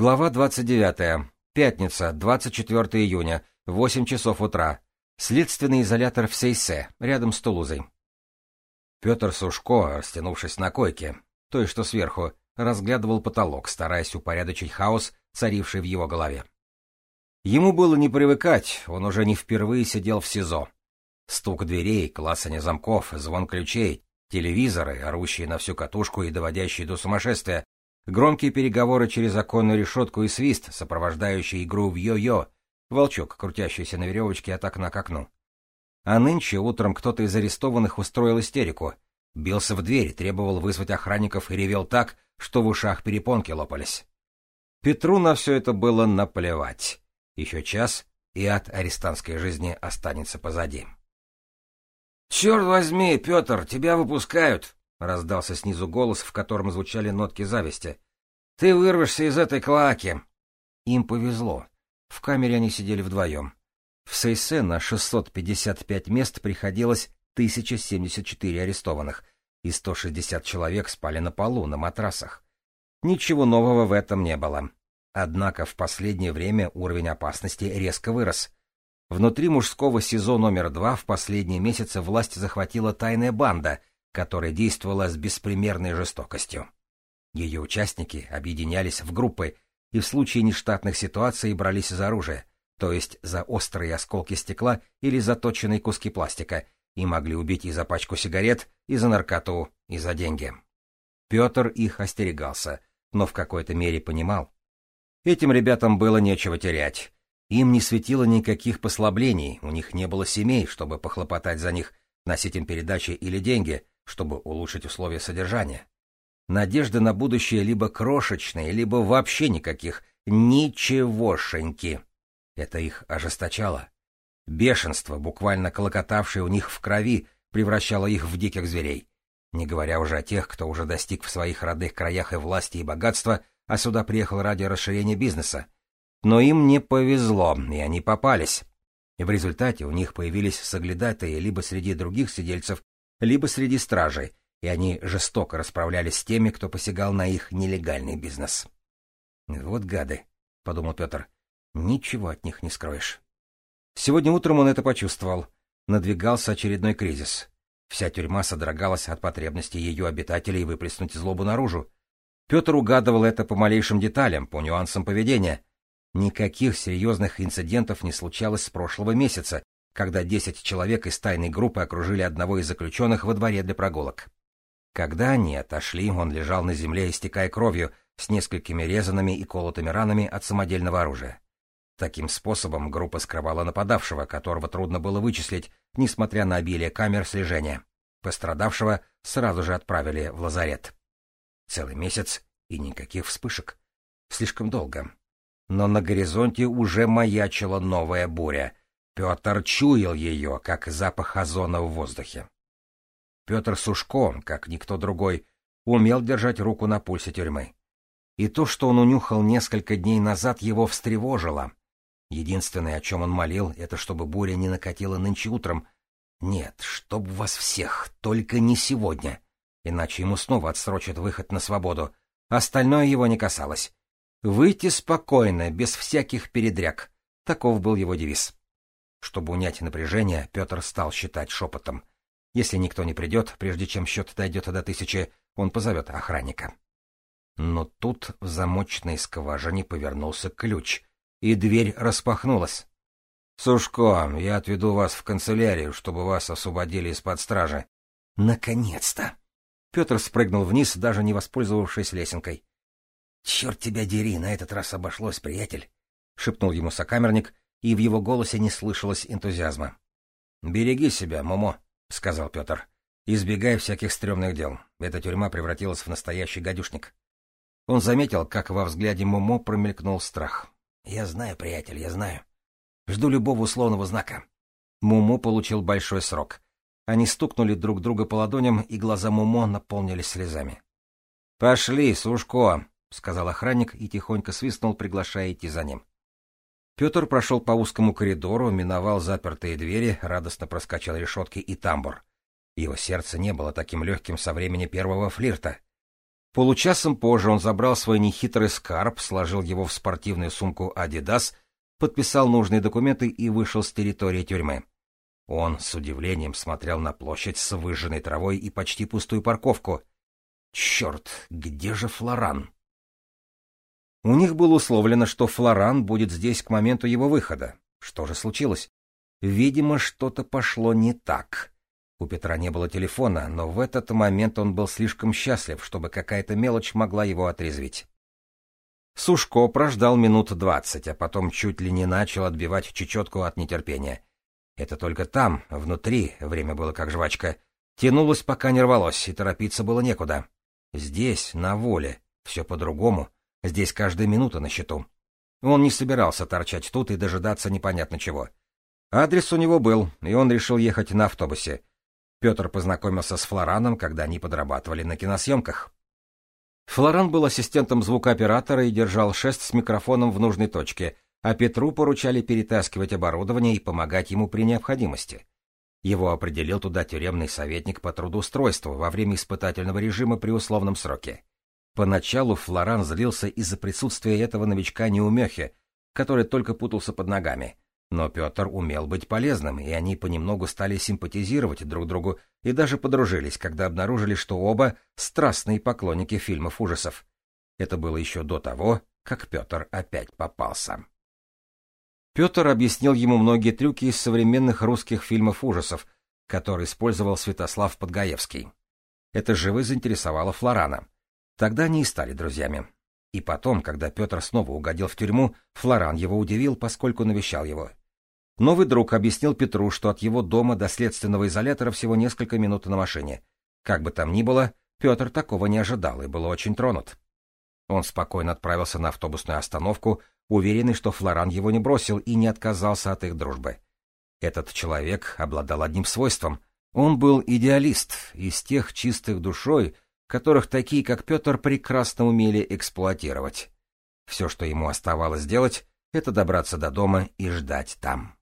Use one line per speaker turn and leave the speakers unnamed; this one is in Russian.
Глава 29. Пятница, 24 июня, 8 часов утра. Следственный изолятор в Сейсе, рядом с Тулузой. Петр Сушко, растянувшись на койке, той, что сверху, разглядывал потолок, стараясь упорядочить хаос, царивший в его голове. Ему было не привыкать, он уже не впервые сидел в СИЗО. Стук дверей, классание замков, звон ключей, телевизоры, орущие на всю катушку и доводящие до сумасшествия, Громкие переговоры через оконную решетку и свист, сопровождающий игру в йо-йо, волчок, крутящийся на веревочке от окна к окну. А нынче утром кто-то из арестованных устроил истерику. Бился в дверь, требовал вызвать охранников и ревел так, что в ушах перепонки лопались. Петру на все это было наплевать. Еще час, и от арестантской жизни останется позади. — Черт возьми, Петр, тебя выпускают! — раздался снизу голос, в котором звучали нотки зависти. «Ты вырвешься из этой клаки!» Им повезло. В камере они сидели вдвоем. В Сейсе на 655 мест приходилось 1074 арестованных, и 160 человек спали на полу, на матрасах. Ничего нового в этом не было. Однако в последнее время уровень опасности резко вырос. Внутри мужского СИЗО номер два в последние месяцы власть захватила тайная банда, которая действовала с беспримерной жестокостью. Ее участники объединялись в группы и в случае нештатных ситуаций брались за оружие, то есть за острые осколки стекла или заточенные куски пластика, и могли убить и за пачку сигарет, и за наркоту, и за деньги. Петр их остерегался, но в какой-то мере понимал. Этим ребятам было нечего терять. Им не светило никаких послаблений, у них не было семей, чтобы похлопотать за них, носить им передачи или деньги, чтобы улучшить условия содержания. Надежды на будущее либо крошечные, либо вообще никаких. Ничегошеньки. Это их ожесточало. Бешенство, буквально колокотавшее у них в крови, превращало их в диких зверей. Не говоря уже о тех, кто уже достиг в своих родных краях и власти, и богатства, а сюда приехал ради расширения бизнеса. Но им не повезло, и они попались. И в результате у них появились соглядатые либо среди других сидельцев, либо среди стражей, и они жестоко расправлялись с теми, кто посягал на их нелегальный бизнес. «Вот гады», — подумал Петр, — «ничего от них не скроешь». Сегодня утром он это почувствовал. Надвигался очередной кризис. Вся тюрьма содрогалась от потребности ее обитателей выплеснуть злобу наружу. Петр угадывал это по малейшим деталям, по нюансам поведения. Никаких серьезных инцидентов не случалось с прошлого месяца, когда десять человек из тайной группы окружили одного из заключенных во дворе для прогулок. Когда они отошли, он лежал на земле, истекая кровью, с несколькими резанными и колотыми ранами от самодельного оружия. Таким способом группа скрывала нападавшего, которого трудно было вычислить, несмотря на обилие камер слежения. Пострадавшего сразу же отправили в лазарет. Целый месяц и никаких вспышек. Слишком долго. Но на горизонте уже маячила новая буря, Петр чуял ее, как запах озона в воздухе. Петр Сушко, как никто другой, умел держать руку на пульсе тюрьмы. И то, что он унюхал несколько дней назад, его встревожило. Единственное, о чем он молил, это чтобы буря не накатила нынче утром. Нет, чтоб вас всех, только не сегодня. Иначе ему снова отсрочат выход на свободу. Остальное его не касалось. Выйти спокойно, без всяких передряг. Таков был его девиз. Чтобы унять напряжение, Петр стал считать шепотом. Если никто не придет, прежде чем счет дойдет до тысячи, он позовет охранника. Но тут в замочной скважине повернулся ключ, и дверь распахнулась. — Сушко, я отведу вас в канцелярию, чтобы вас освободили из-под стражи. — Наконец-то! Петр спрыгнул вниз, даже не воспользовавшись лесенкой. — Черт тебя дери, на этот раз обошлось, приятель! — шепнул ему сокамерник, и в его голосе не слышалось энтузиазма. — Береги себя, Момо, — сказал Петр. — Избегай всяких стрёмных дел. Эта тюрьма превратилась в настоящий гадюшник. Он заметил, как во взгляде Момо промелькнул страх. — Я знаю, приятель, я знаю. Жду любого условного знака. Муму получил большой срок. Они стукнули друг друга по ладоням, и глаза Мумо наполнились слезами. — Пошли, Сушко, — сказал охранник и тихонько свистнул, приглашая идти за ним. Петр прошел по узкому коридору, миновал запертые двери, радостно проскочил решетки и тамбур. Его сердце не было таким легким со времени первого флирта. Получасом позже он забрал свой нехитрый скарб, сложил его в спортивную сумку «Адидас», подписал нужные документы и вышел с территории тюрьмы. Он с удивлением смотрел на площадь с выжженной травой и почти пустую парковку. Черт, где же Флоран? У них было условлено, что Флоран будет здесь к моменту его выхода. Что же случилось? Видимо, что-то пошло не так. У Петра не было телефона, но в этот момент он был слишком счастлив, чтобы какая-то мелочь могла его отрезвить. Сушко прождал минут двадцать, а потом чуть ли не начал отбивать чечетку от нетерпения. Это только там, внутри, время было как жвачка, тянулось, пока не рвалось, и торопиться было некуда. Здесь, на воле, все по-другому, здесь каждая минута на счету. Он не собирался торчать тут и дожидаться непонятно чего. Адрес у него был, и он решил ехать на автобусе. Петр познакомился с Флораном, когда они подрабатывали на киносъемках. Флоран был ассистентом звукооператора и держал шест с микрофоном в нужной точке, а Петру поручали перетаскивать оборудование и помогать ему при необходимости. Его определил туда тюремный советник по трудоустройству во время испытательного режима при условном сроке. Поначалу Флоран злился из-за присутствия этого новичка-неумехи, который только путался под ногами. Но Петр умел быть полезным, и они понемногу стали симпатизировать друг другу и даже подружились, когда обнаружили, что оба — страстные поклонники фильмов ужасов. Это было еще до того, как Петр опять попался. Петр объяснил ему многие трюки из современных русских фильмов ужасов, которые использовал Святослав Подгаевский. Это живо заинтересовало Флорана. Тогда они и стали друзьями. И потом, когда Петр снова угодил в тюрьму, Флоран его удивил, поскольку навещал его. Новый друг объяснил Петру, что от его дома до следственного изолятора всего несколько минут на машине. Как бы там ни было, Петр такого не ожидал и был очень тронут. Он спокойно отправился на автобусную остановку, уверенный, что Флоран его не бросил и не отказался от их дружбы. Этот человек обладал одним свойством. Он был идеалист, из тех чистых душой, которых такие, как Петр, прекрасно умели эксплуатировать. Все, что ему оставалось делать, это добраться до дома и ждать там.